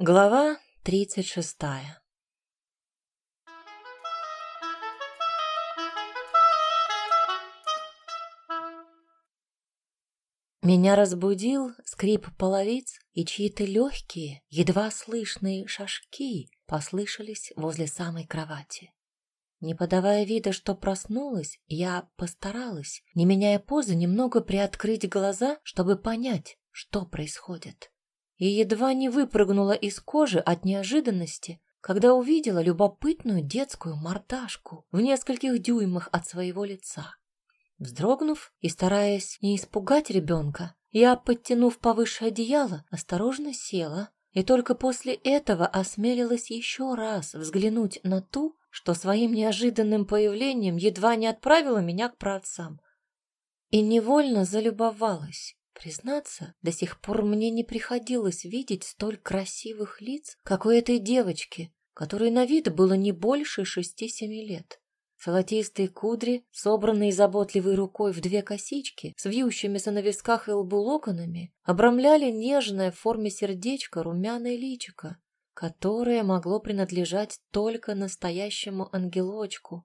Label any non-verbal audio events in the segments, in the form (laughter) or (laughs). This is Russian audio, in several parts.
Глава тридцать шестая Меня разбудил скрип половиц, и чьи-то легкие, едва слышные шажки послышались возле самой кровати. Не подавая вида, что проснулась, я постаралась, не меняя позы, немного приоткрыть глаза, чтобы понять, что происходит. И едва не выпрыгнула из кожи от неожиданности, когда увидела любопытную детскую мордашку в нескольких дюймах от своего лица. Вздрогнув и стараясь не испугать ребенка, я, подтянув повыше одеяло, осторожно села и только после этого осмелилась еще раз взглянуть на ту, что своим неожиданным появлением едва не отправила меня к праотцам. И невольно залюбовалась. Признаться, до сих пор мне не приходилось видеть столь красивых лиц, как у этой девочки, которой на вид было не больше шести-семи лет. Золотистые кудри, собранные заботливой рукой в две косички, с вьющимися на висках и лбу локонами, обрамляли нежное в форме сердечка румяное личико, которое могло принадлежать только настоящему ангелочку.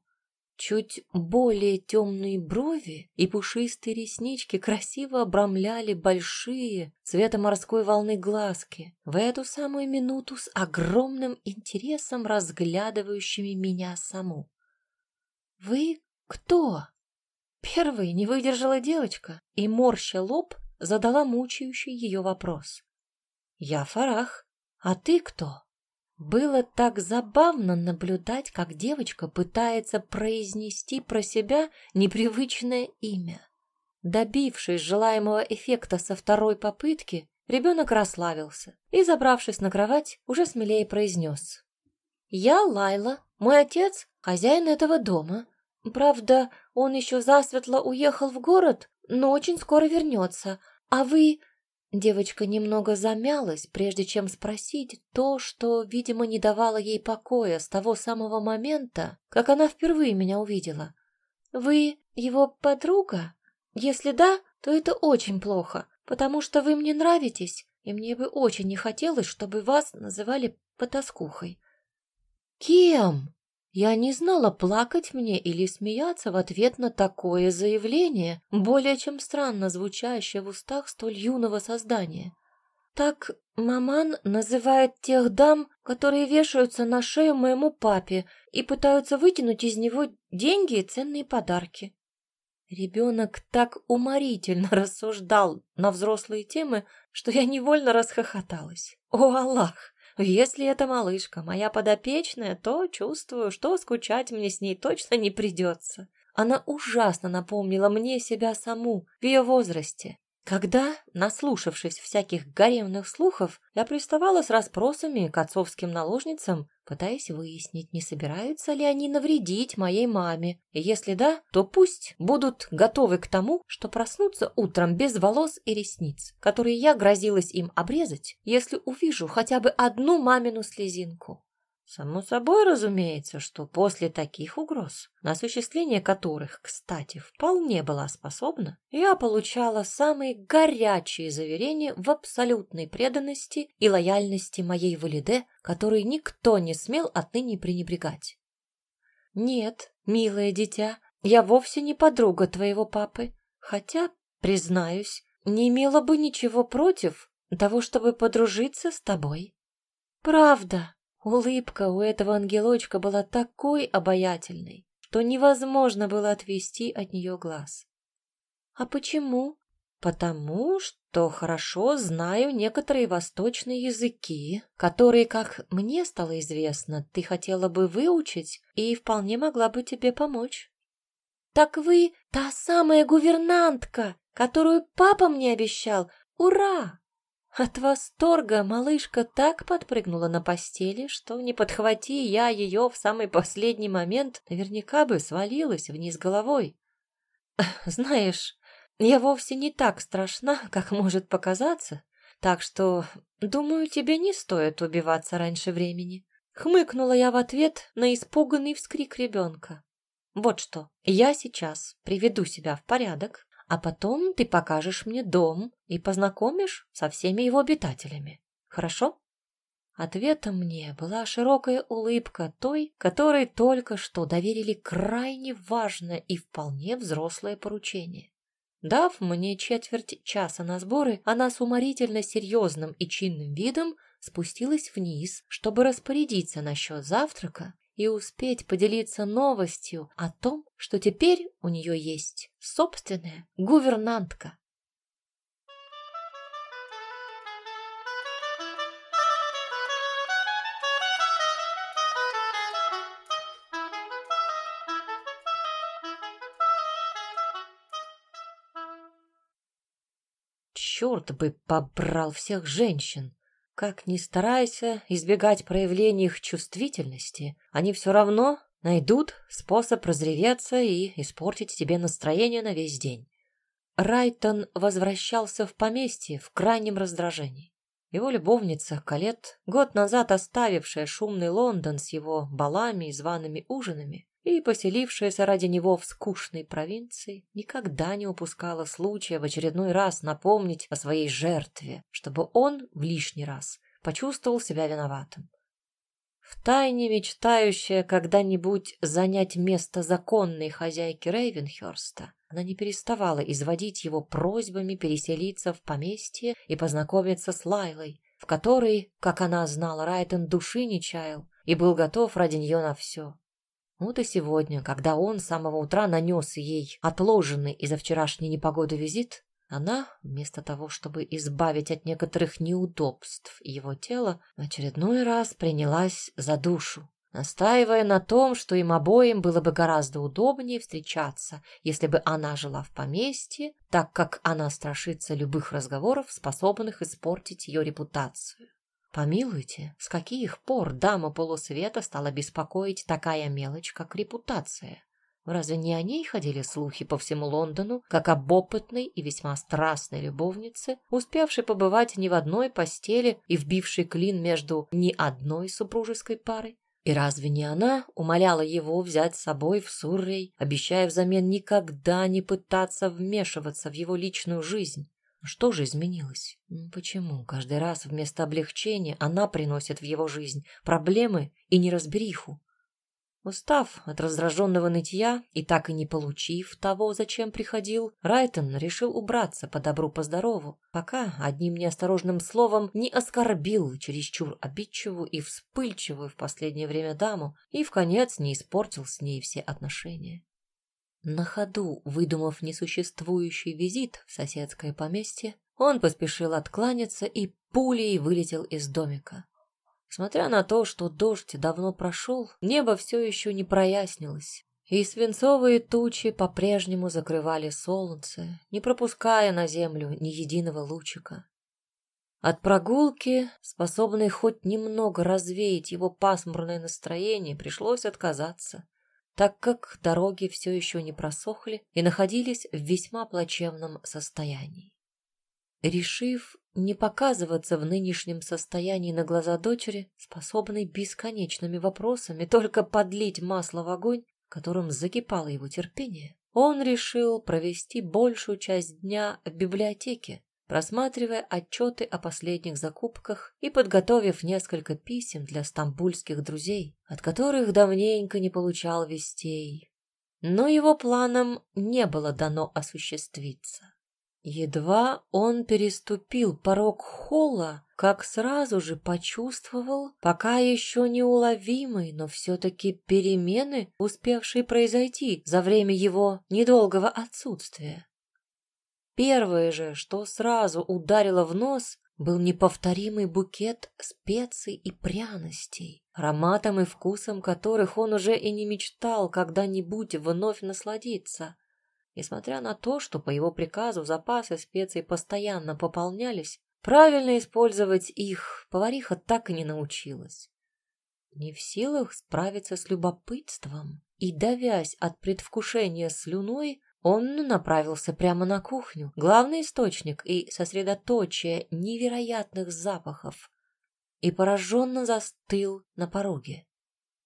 Чуть более темные брови и пушистые реснички красиво обрамляли большие цвета морской волны глазки, в эту самую минуту с огромным интересом разглядывающими меня саму. «Вы кто?» Первой не выдержала девочка и, морща лоб, задала мучающий ее вопрос. «Я Фарах, а ты кто?» Было так забавно наблюдать, как девочка пытается произнести про себя непривычное имя. Добившись желаемого эффекта со второй попытки, ребенок расслабился и, забравшись на кровать, уже смелее произнес. «Я Лайла, мой отец — хозяин этого дома. Правда, он еще засветло уехал в город, но очень скоро вернется. А вы Девочка немного замялась, прежде чем спросить то, что, видимо, не давало ей покоя с того самого момента, как она впервые меня увидела. «Вы его подруга? Если да, то это очень плохо, потому что вы мне нравитесь, и мне бы очень не хотелось, чтобы вас называли потаскухой». «Кем?» Я не знала, плакать мне или смеяться в ответ на такое заявление, более чем странно звучащее в устах столь юного создания. Так маман называет тех дам, которые вешаются на шею моему папе и пытаются вытянуть из него деньги и ценные подарки. Ребенок так уморительно (laughs) рассуждал на взрослые темы, что я невольно расхохоталась. О, Аллах! Если эта малышка моя подопечная, то чувствую, что скучать мне с ней точно не придется. Она ужасно напомнила мне себя саму в ее возрасте, когда, наслушавшись всяких гаремных слухов, я приставала с расспросами к отцовским наложницам, пытаясь выяснить, не собираются ли они навредить моей маме, и если да, то пусть будут готовы к тому, что проснутся утром без волос и ресниц, которые я грозилась им обрезать, если увижу хотя бы одну мамину слезинку. Само собой разумеется, что после таких угроз, на осуществление которых, кстати, вполне была способна, я получала самые горячие заверения в абсолютной преданности и лояльности моей Валиде, которой никто не смел отныне пренебрегать. Нет, милое дитя, я вовсе не подруга твоего папы, хотя, признаюсь, не имела бы ничего против того, чтобы подружиться с тобой. Правда, Улыбка у этого ангелочка была такой обаятельной, что невозможно было отвести от нее глаз. «А почему?» «Потому что хорошо знаю некоторые восточные языки, которые, как мне стало известно, ты хотела бы выучить и вполне могла бы тебе помочь». «Так вы та самая гувернантка, которую папа мне обещал! Ура!» От восторга малышка так подпрыгнула на постели, что не подхвати я ее в самый последний момент, наверняка бы свалилась вниз головой. (laughs) Знаешь, я вовсе не так страшна, как может показаться, так что, думаю, тебе не стоит убиваться раньше времени. Хмыкнула я в ответ на испуганный вскрик ребенка. Вот что, я сейчас приведу себя в порядок, а потом ты покажешь мне дом и познакомишь со всеми его обитателями. Хорошо? Ответом мне была широкая улыбка той, которой только что доверили крайне важное и вполне взрослое поручение. Дав мне четверть часа на сборы, она с уморительно серьезным и чинным видом спустилась вниз, чтобы распорядиться насчет завтрака и успеть поделиться новостью о том, что теперь у нее есть собственная гувернантка. Черт бы побрал всех женщин! Как ни старайся избегать проявления их чувствительности, они все равно найдут способ разреветься и испортить тебе настроение на весь день. Райтон возвращался в поместье в крайнем раздражении. Его любовница Калет, год назад оставившая шумный Лондон с его балами и зваными ужинами, и поселившаяся ради него в скучной провинции, никогда не упускала случая в очередной раз напомнить о своей жертве, чтобы он в лишний раз почувствовал себя виноватым. Втайне мечтающая когда-нибудь занять место законной хозяйки Рейвенхёрста, она не переставала изводить его просьбами переселиться в поместье и познакомиться с Лайлой, в которой, как она знала, Райтон души не чаял и был готов ради нее на все. Вот и сегодня, когда он с самого утра нанес ей отложенный из-за вчерашней непогоды визит, она, вместо того, чтобы избавить от некоторых неудобств его тела, в очередной раз принялась за душу, настаивая на том, что им обоим было бы гораздо удобнее встречаться, если бы она жила в поместье, так как она страшится любых разговоров, способных испортить ее репутацию. Помилуйте, с каких пор дама полусвета стала беспокоить такая мелочь, как репутация? Разве не о ней ходили слухи по всему Лондону, как об опытной и весьма страстной любовнице, успевшей побывать не в одной постели и вбившей клин между ни одной супружеской парой? И разве не она умоляла его взять с собой в Суррей, обещая взамен никогда не пытаться вмешиваться в его личную жизнь? Что же изменилось? Почему каждый раз вместо облегчения она приносит в его жизнь проблемы и неразбериху? Устав от раздраженного нытья и так и не получив того, зачем приходил, Райтон решил убраться по добру по здорову, пока одним неосторожным словом не оскорбил чересчур обидчивую и вспыльчивую в последнее время даму и в конец не испортил с ней все отношения. На ходу, выдумав несуществующий визит в соседское поместье, он поспешил откланяться и пулей вылетел из домика. Смотря на то, что дождь давно прошел, небо все еще не прояснилось, и свинцовые тучи по-прежнему закрывали солнце, не пропуская на землю ни единого лучика. От прогулки, способной хоть немного развеять его пасмурное настроение, пришлось отказаться так как дороги все еще не просохли и находились в весьма плачевном состоянии. Решив не показываться в нынешнем состоянии на глаза дочери, способной бесконечными вопросами только подлить масло в огонь, которым закипало его терпение, он решил провести большую часть дня в библиотеке, просматривая отчеты о последних закупках и подготовив несколько писем для стамбульских друзей, от которых давненько не получал вестей. Но его планам не было дано осуществиться. Едва он переступил порог холла, как сразу же почувствовал пока еще неуловимые, но все-таки перемены, успевшие произойти за время его недолгого отсутствия. Первое же, что сразу ударило в нос, был неповторимый букет специй и пряностей, ароматом и вкусом которых он уже и не мечтал когда-нибудь вновь насладиться. Несмотря на то, что по его приказу запасы специй постоянно пополнялись, правильно использовать их повариха так и не научилась. Не в силах справиться с любопытством и, давясь от предвкушения слюной, он направился прямо на кухню, главный источник и сосредоточие невероятных запахов, и пораженно застыл на пороге.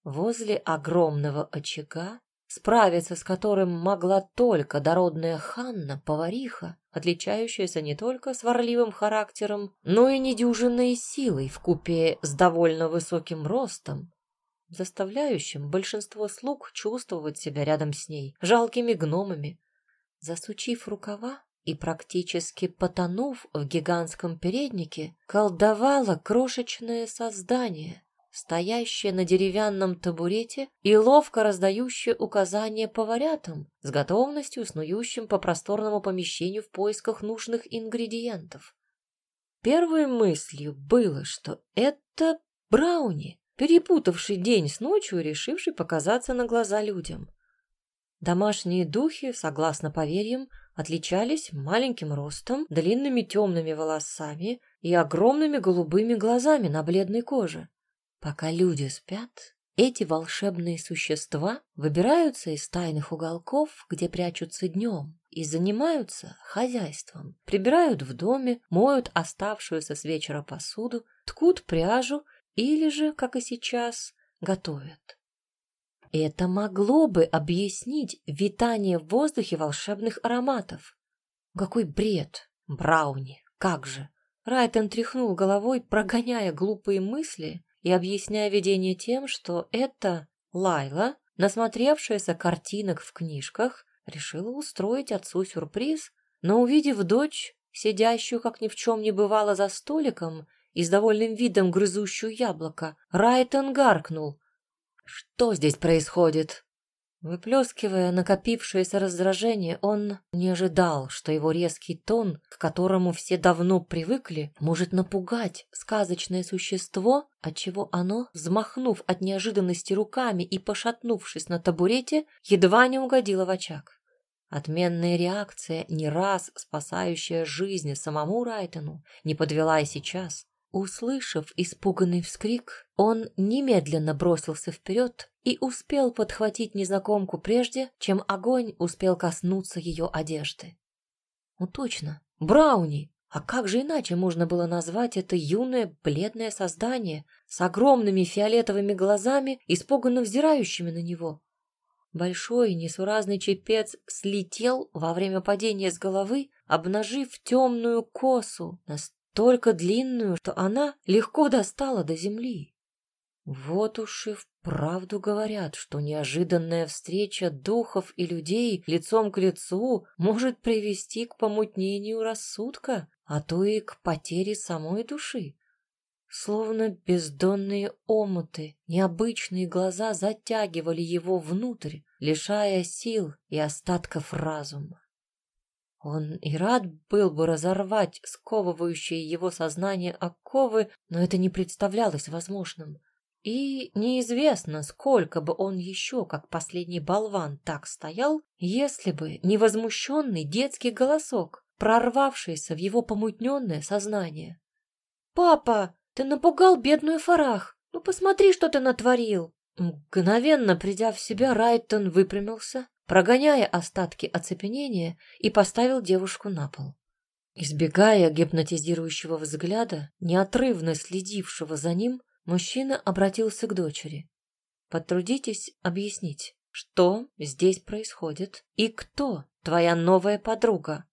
Возле огромного очага справиться с которым могла только дородная Ханна, повариха, отличающаяся не только сварливым характером, но и недюжинной силой в купе с довольно высоким ростом, заставляющим большинство слуг чувствовать себя рядом с ней, жалкими гномами. Засучив рукава и практически потонув в гигантском переднике, колдовало крошечное создание, стоящее на деревянном табурете и ловко раздающее указания поварятам, с готовностью снующим по просторному помещению в поисках нужных ингредиентов. Первой мыслью было, что это Брауни, перепутавший день с ночью и решивший показаться на глаза людям. Домашние духи, согласно поверьям, отличались маленьким ростом, длинными темными волосами и огромными голубыми глазами на бледной коже. Пока люди спят, эти волшебные существа выбираются из тайных уголков, где прячутся днем, и занимаются хозяйством. Прибирают в доме, моют оставшуюся с вечера посуду, ткут пряжу или же, как и сейчас, готовят. Это могло бы объяснить витание в воздухе волшебных ароматов. Какой бред! Брауни, как же! Райтон тряхнул головой, прогоняя глупые мысли и объясняя видение тем, что это Лайла, насмотревшаяся картинок в книжках, решила устроить отцу сюрприз, но, увидев дочь, сидящую, как ни в чем не бывало, за столиком, и с довольным видом грызущую яблоко, Райтон гаркнул. «Что здесь происходит?» Выплескивая накопившееся раздражение, он не ожидал, что его резкий тон, к которому все давно привыкли, может напугать сказочное существо, отчего оно, взмахнув от неожиданности руками и пошатнувшись на табурете, едва не угодило в очаг. Отменная реакция, не раз спасающая жизнь самому Райтону, не подвела и сейчас. Услышав испуганный вскрик, он немедленно бросился вперед и успел подхватить незнакомку прежде, чем огонь успел коснуться ее одежды. Ну точно, Брауни! А как же иначе можно было назвать это юное бледное создание с огромными фиолетовыми глазами, испуганно взирающими на него? Большой несуразный чепец слетел во время падения с головы, обнажив темную косу, настолько длинную, что она легко достала до земли. Вот уж и вправду говорят, что неожиданная встреча духов и людей лицом к лицу может привести к помутнению рассудка, а то и к потере самой души. Словно бездонные омуты, необычные глаза затягивали его внутрь, лишая сил и остатков разума. Он и рад был бы разорвать сковывающие его сознание оковы, но это не представлялось возможным. И неизвестно, сколько бы он еще, как последний болван, так стоял, если бы не возмущенный детский голосок, прорвавшийся в его помутненное сознание. «Папа, ты напугал бедную Фарах! Ну посмотри, что ты натворил!» Мгновенно придя в себя, Райтон выпрямился, прогоняя остатки оцепенения, и поставил девушку на пол. Избегая гипнотизирующего взгляда, неотрывно следившего за ним, Мужчина обратился к дочери. Потрудитесь объяснить, что здесь происходит и кто твоя новая подруга.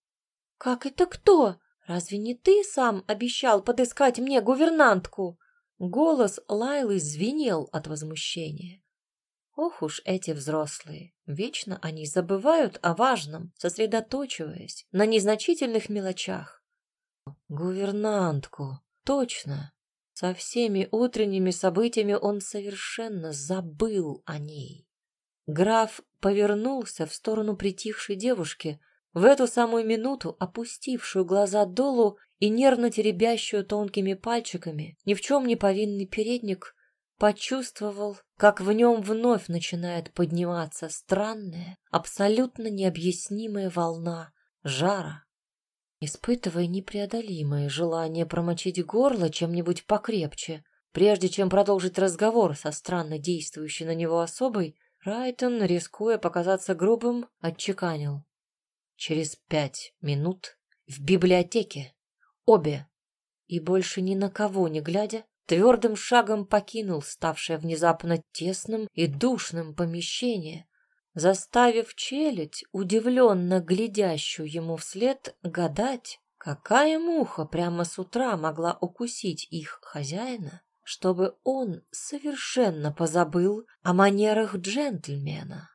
Как это кто? Разве не ты сам обещал подыскать мне гувернантку? Голос Лайлы звенел от возмущения. Ох уж эти взрослые. Вечно они забывают о важном, сосредоточиваясь на незначительных мелочах. Гувернантку. Точно. Со всеми утренними событиями он совершенно забыл о ней. Граф повернулся в сторону притихшей девушки, в эту самую минуту опустившую глаза долу и нервно теребящую тонкими пальчиками ни в чем не повинный передник, почувствовал, как в нем вновь начинает подниматься странная, абсолютно необъяснимая волна жара испытывая непреодолимое желание промочить горло чем-нибудь покрепче. Прежде чем продолжить разговор со странно действующей на него особой, Райтон, рискуя показаться грубым, отчеканил. «Через пять минут в библиотеке. Обе!» И больше ни на кого не глядя, твердым шагом покинул ставшее внезапно тесным и душным помещение, заставив челядь, удивленно глядящую ему вслед, гадать, какая муха прямо с утра могла укусить их хозяина, чтобы он совершенно позабыл о манерах джентльмена.